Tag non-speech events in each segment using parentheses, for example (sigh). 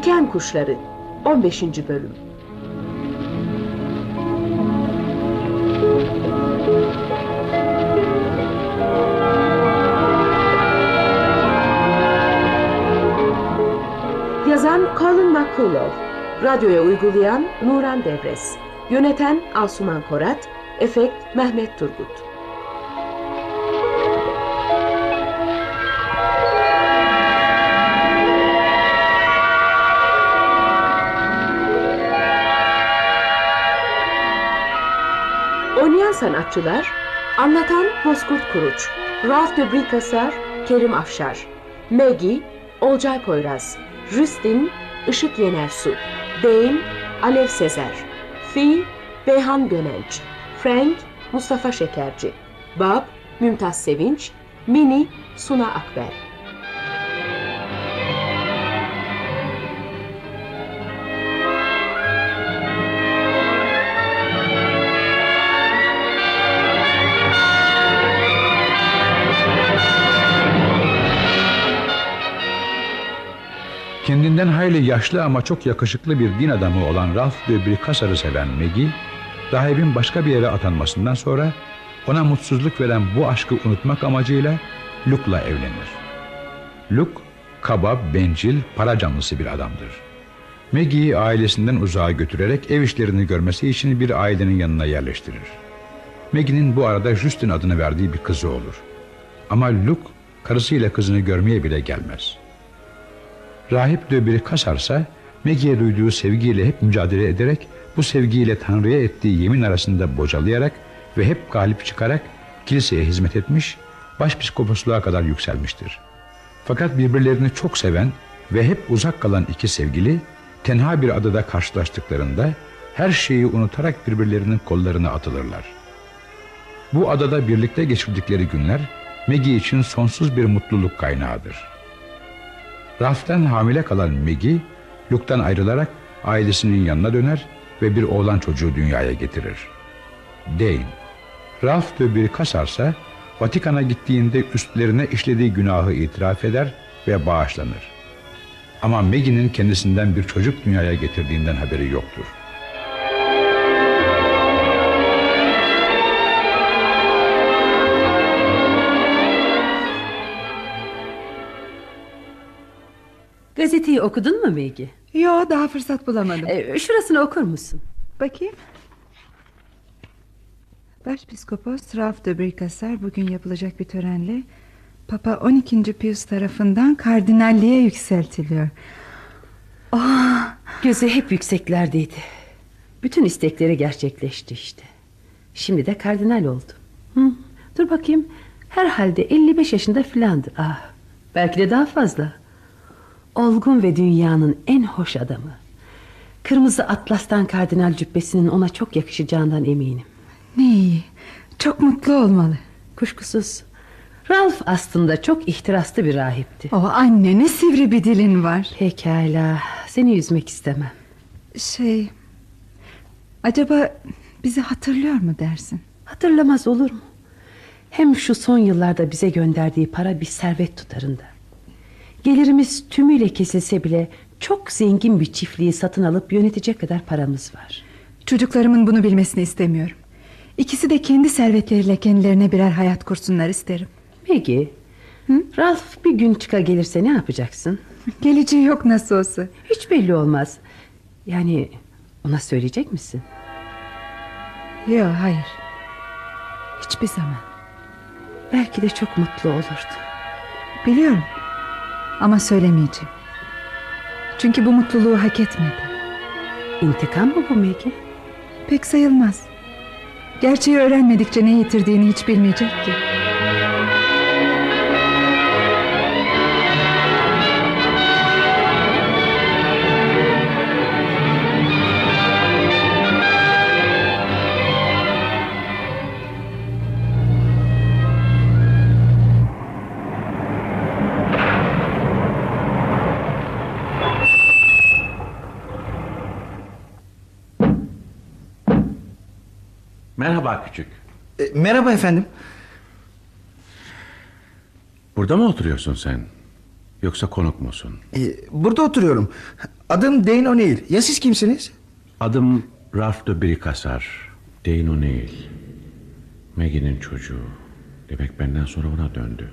Diken Kuşları 15. Bölüm Yazan Colin McCullough Radyoya uygulayan Nuran Devres Yöneten Asuman Korat Efekt Mehmet Turgut sanatçılar Anlatan Bozkurt Kuruç Ralph de Bricassar Kerim Afşar Maggie Olcay Poyraz Justin Işık Yenersu Dane Alev Sezer Fi Beyhan Gönenç Frank Mustafa Şekerci Bob Mümtaz Sevinç Mini Suna Akber Kendinden hayli yaşlı ama çok yakışıklı bir din adamı olan Ralph de Bricassar'ı seven Maggie, rahibin başka bir yere atanmasından sonra ona mutsuzluk veren bu aşkı unutmak amacıyla Luke'la evlenir. Luke, kaba, bencil, para canlısı bir adamdır. Maggie'yi ailesinden uzağa götürerek ev işlerini görmesi için bir ailenin yanına yerleştirir. Maggie'nin bu arada Justin adını verdiği bir kızı olur. Ama Luke karısıyla kızını görmeye bile gelmez. Rahip de kasarsa Maggie'ye duyduğu sevgiyle hep mücadele ederek bu sevgiyle Tanrı'ya ettiği yemin arasında bocalayarak ve hep galip çıkarak kiliseye hizmet etmiş, başpiskoposluğa kadar yükselmiştir. Fakat birbirlerini çok seven ve hep uzak kalan iki sevgili tenha bir adada karşılaştıklarında her şeyi unutarak birbirlerinin kollarına atılırlar. Bu adada birlikte geçirdikleri günler Maggie için sonsuz bir mutluluk kaynağıdır. Ralph'tan hamile kalan Maggie, Luke'dan ayrılarak ailesinin yanına döner ve bir oğlan çocuğu dünyaya getirir. Dane, Ralph de bir kasarsa Vatikan'a gittiğinde üstlerine işlediği günahı itiraf eder ve bağışlanır. Ama Maggie'nin kendisinden bir çocuk dünyaya getirdiğinden haberi yoktur. Gazeteyi okudun mu Maggie? Yo daha fırsat bulamadım. Ee, şurasını okur musun? Bakayım. Başpiskopos Ralph de Bricassar bugün yapılacak bir törenle Papa 12. Pius tarafından kardinalliğe yükseltiliyor. Oh, gözü hep yükseklerdeydi. Bütün istekleri gerçekleşti işte. Şimdi de kardinal oldu. Hı, dur bakayım. Herhalde 55 yaşında filandır. Ah, belki de daha fazla. Olgun ve dünyanın en hoş adamı. Kırmızı atlastan kardinal cübbesinin ona çok yakışacağından eminim. Ne iyi. Çok mutlu olmalı. Kuşkusuz. Ralph aslında çok ihtiraslı bir rahipti. O anne ne sivri bir dilin var. Pekala. Seni üzmek istemem. Şey... Acaba bizi hatırlıyor mu dersin? Hatırlamaz olur mu? Hem şu son yıllarda bize gönderdiği para bir servet tutarında. Gelirimiz tümüyle kesilse bile çok zengin bir çiftliği satın alıp yönetecek kadar paramız var. Çocuklarımın bunu bilmesini istemiyorum. İkisi de kendi servetleriyle kendilerine birer hayat kursunlar isterim. Peki. Hı? Ralph bir gün çıka gelirse ne yapacaksın? (laughs) Geleceği yok nasıl olsa. Hiç belli olmaz. Yani ona söyleyecek misin? Yok hayır. Hiçbir zaman. Belki de çok mutlu olurdu. Biliyorum. Ama söylemeyeceğim. Çünkü bu mutluluğu hak etmedi. İntikam mı bu Maggie? Pek sayılmaz. Gerçeği öğrenmedikçe ne yitirdiğini hiç bilmeyecek ki. Merhaba küçük. E, merhaba efendim. Burada mı oturuyorsun sen? Yoksa konuk musun? E, burada oturuyorum. Adım Dane O'Neill. Ya siz kimsiniz? Adım Ralph de Bricassar. Dane O'Neill. Maggie'nin çocuğu. Demek benden sonra ona döndü.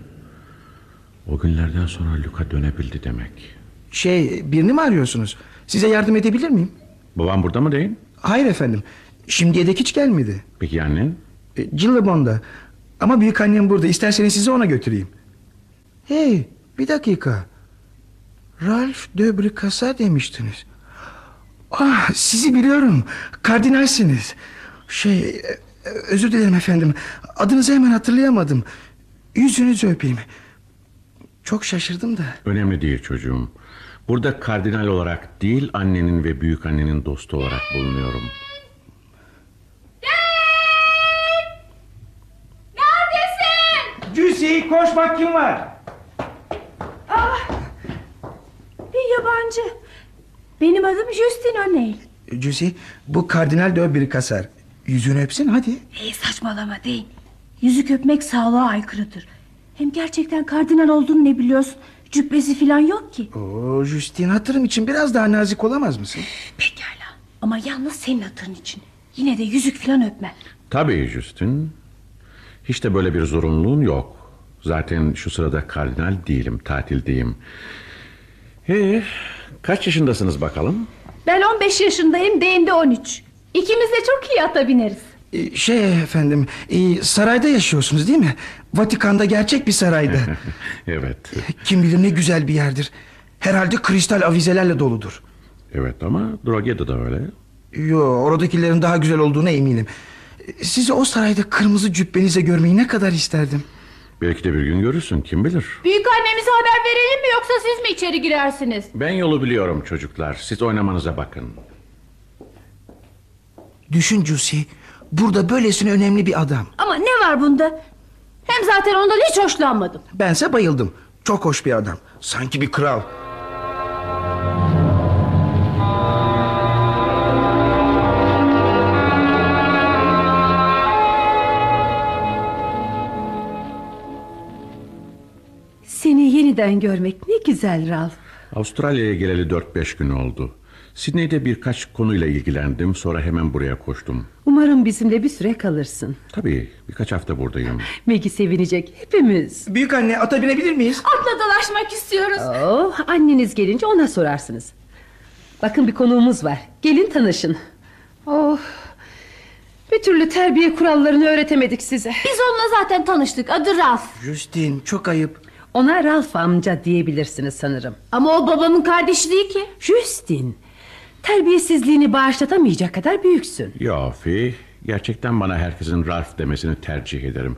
O günlerden sonra Luka dönebildi demek. Şey birini mi arıyorsunuz? Size yardım edebilir miyim? Babam burada mı değil? Hayır efendim. Şimdiye dek hiç gelmedi. Peki annen? E, Cillabon'da. Ama büyük annem burada. İsterseniz sizi ona götüreyim. Hey bir dakika. Ralph de Bricassar demiştiniz. Ah sizi biliyorum. Kardinalsiniz. Şey e, özür dilerim efendim. Adınızı hemen hatırlayamadım. Yüzünüzü öpeyim. Çok şaşırdım da. Önemli değil çocuğum. Burada kardinal olarak değil annenin ve büyük annenin dostu olarak bulunuyorum. Koş bak kim var? Bir yabancı. Benim adım Justin O'Neill. Cüzi bu Kardinal de Bricassar. Yüzünü öpsün hadi. Hey saçmalama değil. Yüzük öpmek sağlığa aykırıdır. Hem gerçekten kardinal olduğunu ne biliyorsun? Cübbesi falan yok ki. Oo Justin hatırım için biraz daha nazik olamaz mısın? Pekala. Ama yalnız senin hatırın için. Yine de yüzük falan öpme. Tabii Justin. Hiç de böyle bir zorunluluğun yok. Zaten şu sırada kardinal değilim, tatildeyim. Ee, kaç yaşındasınız bakalım? Ben 15 yaşındayım, Değin de 13. İkimiz de çok iyi ata bineriz. Ee, Şey efendim e, sarayda yaşıyorsunuz değil mi? Vatikan'da gerçek bir sarayda. (laughs) evet, Kim bilir ne güzel bir yerdir. Herhalde kristal avizelerle doludur. evet ama Drogheda da öyle. Yo oradakilerin daha güzel olduğuna eminim. Ee, Sizi o sarayda kırmızı cübbenize görmeyi ne kadar isterdim. Belki de bir gün görürsün, kim bilir. Büyük annemize haber verelim mi yoksa siz mi içeri girersiniz? Ben yolu biliyorum çocuklar. Siz oynamanıza bakın. Düşün Juicy. Burada böylesine önemli bir adam. Ama ne var bunda? Hem zaten ondan hiç hoşlanmadım. Bense bayıldım. Çok hoş bir adam. Sanki bir kral. Yeniden görmek ne güzel Ralph. Avustralya'ya geleli 4-5 gün oldu. Sydney'de birkaç konuyla ilgilendim. Sonra hemen buraya koştum. Umarım bizimle bir süre kalırsın. Tabii birkaç hafta buradayım. Maggie sevinecek hepimiz. Büyük anne ata binebilir miyiz? Atla dolaşmak istiyoruz. Oh, anneniz gelince ona sorarsınız. Bakın bir konuğumuz var. Gelin tanışın. Oh, bir türlü terbiye kurallarını öğretemedik size. Biz onunla zaten tanıştık. Adı Ralph. Justin çok ayıp. Ona Ralph amca diyebilirsiniz sanırım. Ama o babamın kardeşi değil ki. Justin, terbiyesizliğini bağışlatamayacak kadar büyüksün. Ya Fi, gerçekten bana herkesin Ralph demesini tercih ederim.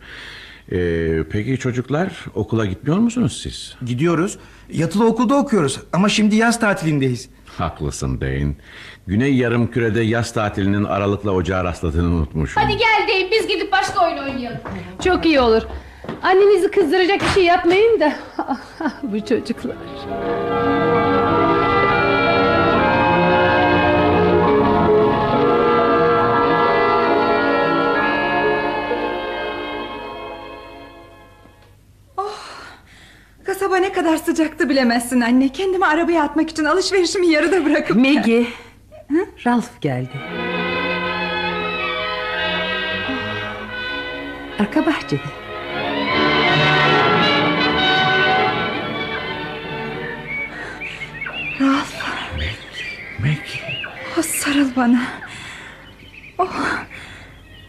Ee, peki çocuklar okula gitmiyor musunuz siz? Gidiyoruz. Yatılı okulda okuyoruz ama şimdi yaz tatilindeyiz. Haklısın Dane. Güney yarım kürede yaz tatilinin Aralık'la Ocağı rastladığını unutmuşum. Hadi gel deyin biz gidip başka oyun oynayalım. Çok iyi olur. Annenizi kızdıracak bir şey yapmayın da. (laughs) Bu çocuklar. Kasaba ne kadar sıcaktı bilemezsin anne. Kendimi arabaya atmak için alışverişimi yarıda bırakıp... Maggie, Ralph geldi. Arka bahçede. Sarıl bana. Oh,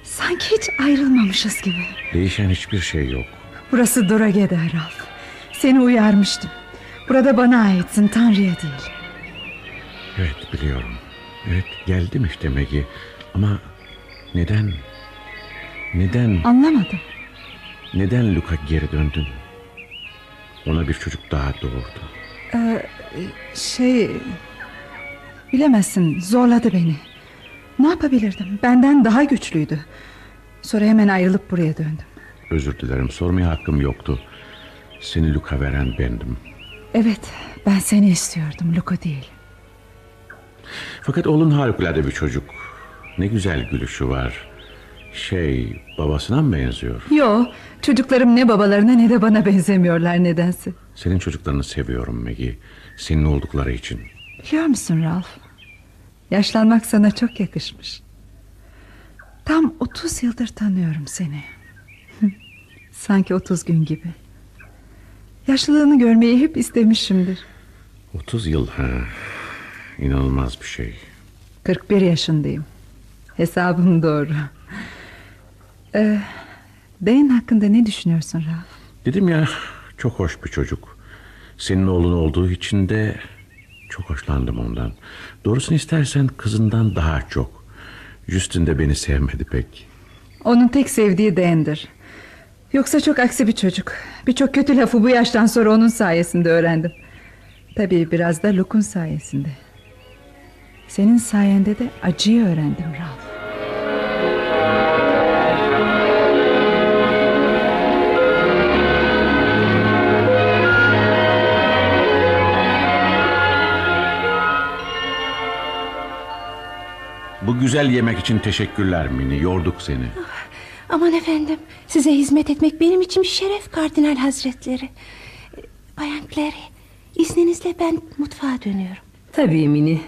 sanki hiç ayrılmamışız gibi. Değişen hiçbir şey yok. Burası Drogheda Ralph. Seni uyarmıştım. Burada bana aitsin, Tanrı'ya değil. Evet biliyorum. Evet geldim işte Maggie. Ama neden? Neden? Anlamadım. Neden Luka geri döndün? Ona bir çocuk daha doğurdu. Ee, şey... Bilemezsin, zorladı beni. Ne yapabilirdim? Benden daha güçlüydü. Sonra hemen ayrılıp buraya döndüm. Özür dilerim sormaya hakkım yoktu. Seni Luka veren bendim. Evet, ben seni istiyordum, Luka değil. Fakat oğlun harikulade bir çocuk. Ne güzel gülüşü var. Şey babasına mı benziyor? Yo, çocuklarım ne babalarına ne de bana benzemiyorlar nedense. Senin çocuklarını seviyorum Maggie. Senin oldukları için. Biliyor musun Ralph? Yaşlanmak sana çok yakışmış. Tam 30 yıldır tanıyorum seni. (laughs) Sanki 30 gün gibi. Yaşlılığını görmeyi hep istemişimdir. 30 yıl ha. İnanılmaz bir şey. 41 yaşındayım. Hesabım doğru. Ee, Dane hakkında ne düşünüyorsun Ralph? Dedim ya çok hoş bir çocuk. Senin oğlun olduğu için de çok hoşlandım ondan. Doğrusunu istersen kızından daha çok. Justin de beni sevmedi pek. Onun tek sevdiği Dane'dir. Yoksa çok aksi bir çocuk. Birçok kötü lafı bu yaştan sonra onun sayesinde öğrendim. Tabii biraz da Luke'un sayesinde. Senin sayende de acıyı öğrendim Ralph. Güzel yemek için teşekkürler Mini. Yorduk seni. Aman efendim size hizmet etmek benim için bir şeref kardinal hazretleri. Bayan Clary izninizle ben mutfağa dönüyorum. Tabii Mini.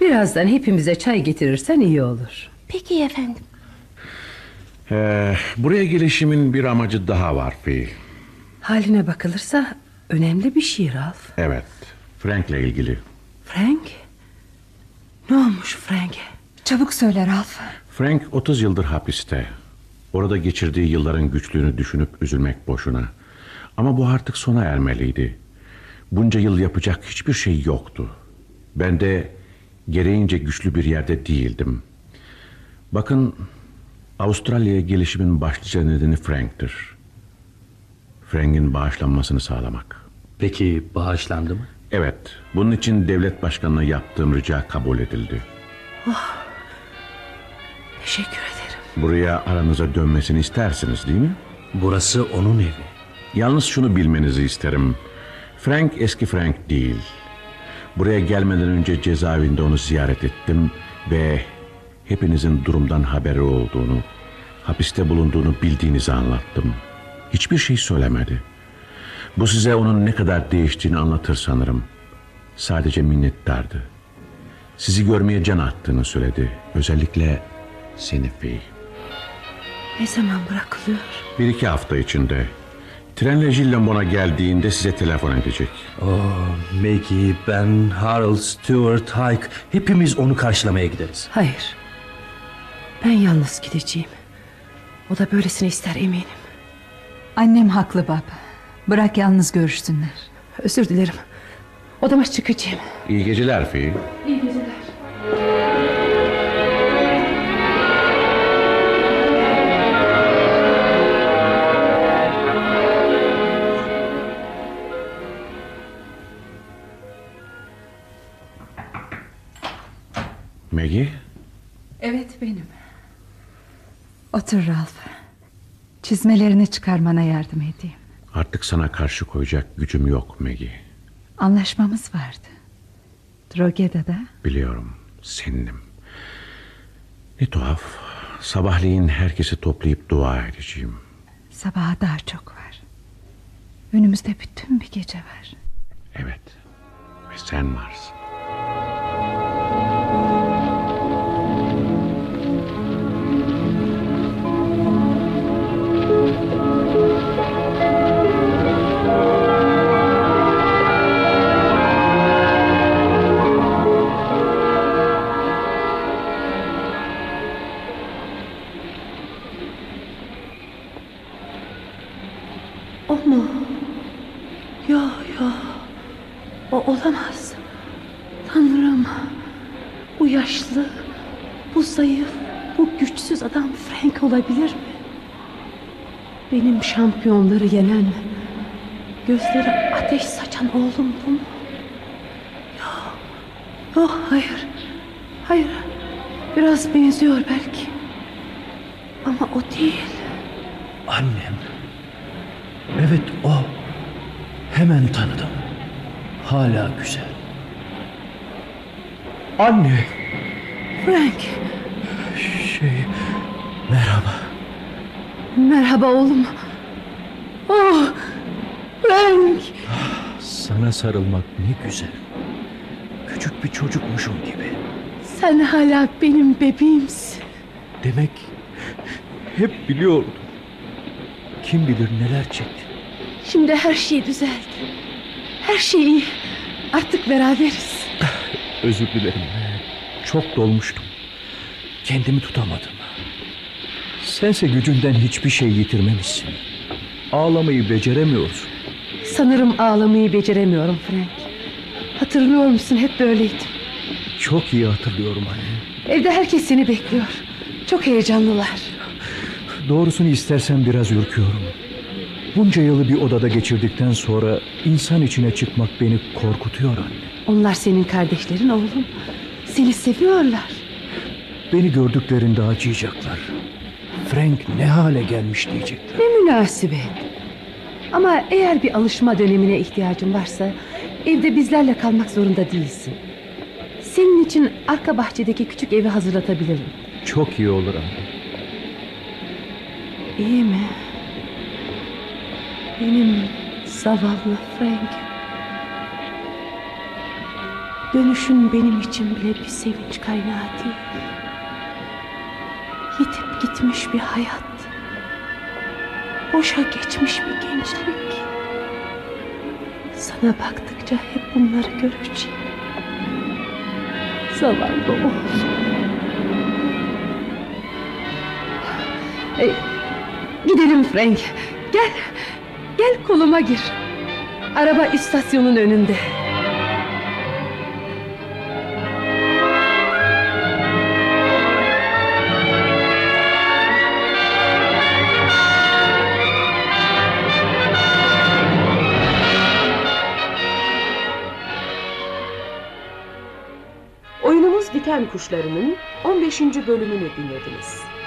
Birazdan hepimize çay getirirsen iyi olur. Peki efendim. Ee, buraya gelişimin bir amacı daha var Fi. Haline bakılırsa önemli bir şey Ralph. Evet. Frank'le ilgili. Frank? Ne olmuş Frank'e? Çabuk söyle Ralph. Frank 30 yıldır hapiste. Orada geçirdiği yılların güçlüğünü düşünüp üzülmek boşuna. Ama bu artık sona ermeliydi. Bunca yıl yapacak hiçbir şey yoktu. Ben de gereğince güçlü bir yerde değildim. Bakın Avustralya'ya gelişimin başlıca nedeni Frank'tir. Frank'in bağışlanmasını sağlamak. Peki bağışlandı mı? Evet, bunun için devlet başkanına yaptığım rica kabul edildi. Teşekkür ederim. Buraya aranıza dönmesini istersiniz değil mi? Burası onun evi. Yalnız şunu bilmenizi isterim. Frank eski Frank değil. Buraya gelmeden önce cezaevinde onu ziyaret ettim ve hepinizin durumdan haberi olduğunu, hapiste bulunduğunu bildiğinizi anlattım. Hiçbir şey söylemedi. Bu size onun ne kadar değiştiğini anlatır sanırım. Sadece minnettardı. Sizi görmeye can attığını söyledi. Özellikle seni Fey. Ne zaman bırakılıyor? Bir iki hafta içinde. Trenle Jillambon'a geldiğinde size telefon edecek. Oh, Maggie, ben, Harold, Stewart, Hayk hepimiz onu karşılamaya gideriz. Hayır. Ben yalnız gideceğim. O da böylesini ister eminim. Annem haklı baba. Bırak yalnız görüşsünler. Özür dilerim. Odama çıkacağım. İyi geceler Fi. İyi Çizmelerini çıkarmana yardım edeyim. artık sana karşı koyacak gücüm yok Maggie. Anlaşmamız vardı. Droge'da Biliyorum, seninim. Ne tuhaf. Sabahleyin herkesi toplayıp dua edeceğim. sabaha daha çok var. Önümüzde bütün bir gece var. Evet, ve sen varsın. O mu? Yo yo. O olamaz. Tanrım. Bu yaşlı, bu zayıf, bu güçsüz adam Frank olabilir mi? Benim şampiyonları yenen, gözleri ateş saçan oğlum bu mu? Yok, yok hayır. Hayır, biraz benziyor belki. Ama o değil. Annem. Evet o. Hemen tanıdım. Hala güzel. Anne. Frank, Şey, merhaba. merhaba oğlum. Oh, Frank. Sana sarılmak ne güzel. küçük bir çocukmuşum gibi. Sen hala benim bebeğimsin. Demek hep biliyordum. Kim bilir neler çekti. Şimdi her şey düzeldi. Her şey iyi. Artık beraberiz. Özür dilerim. Çok dolmuştum. Kendimi tutamadım. Sense gücünden hiçbir şey yitirmemişsin. Ağlamayı beceremiyorsun. Sanırım ağlamayı beceremiyorum Frank. Hatırlıyor musun hep böyleydim. Çok iyi hatırlıyorum anne. Evde herkes seni bekliyor. Çok heyecanlılar. Doğrusunu istersen biraz ürküyorum. Bunca yılı bir odada geçirdikten sonra insan içine çıkmak beni korkutuyor anne. Onlar senin kardeşlerin oğlum. Seni seviyorlar. Beni gördüklerinde acıyacaklar. Frank ne hale gelmiş diyecekler. Ne münasebet. Ama eğer bir alışma dönemine ihtiyacın varsa evde bizlerle kalmak zorunda değilsin. Senin için arka bahçedeki küçük evi hazırlatabilirim. Çok iyi olur anne. İyi mi? Benim zavallı Frank. Dönüşün benim için bile bir sevinç kaynağı değil. Yitip gitmiş bir hayat. Boşa geçmiş bir gençlik. Sana baktıkça hep bunları göreceğim. Zavallı oğlum. E, gidelim Frank. Gel. Gel koluma gir. Araba istasyonun önünde. Oyunumuz Diken Kuşları'nın 15. bölümünü dinlediniz.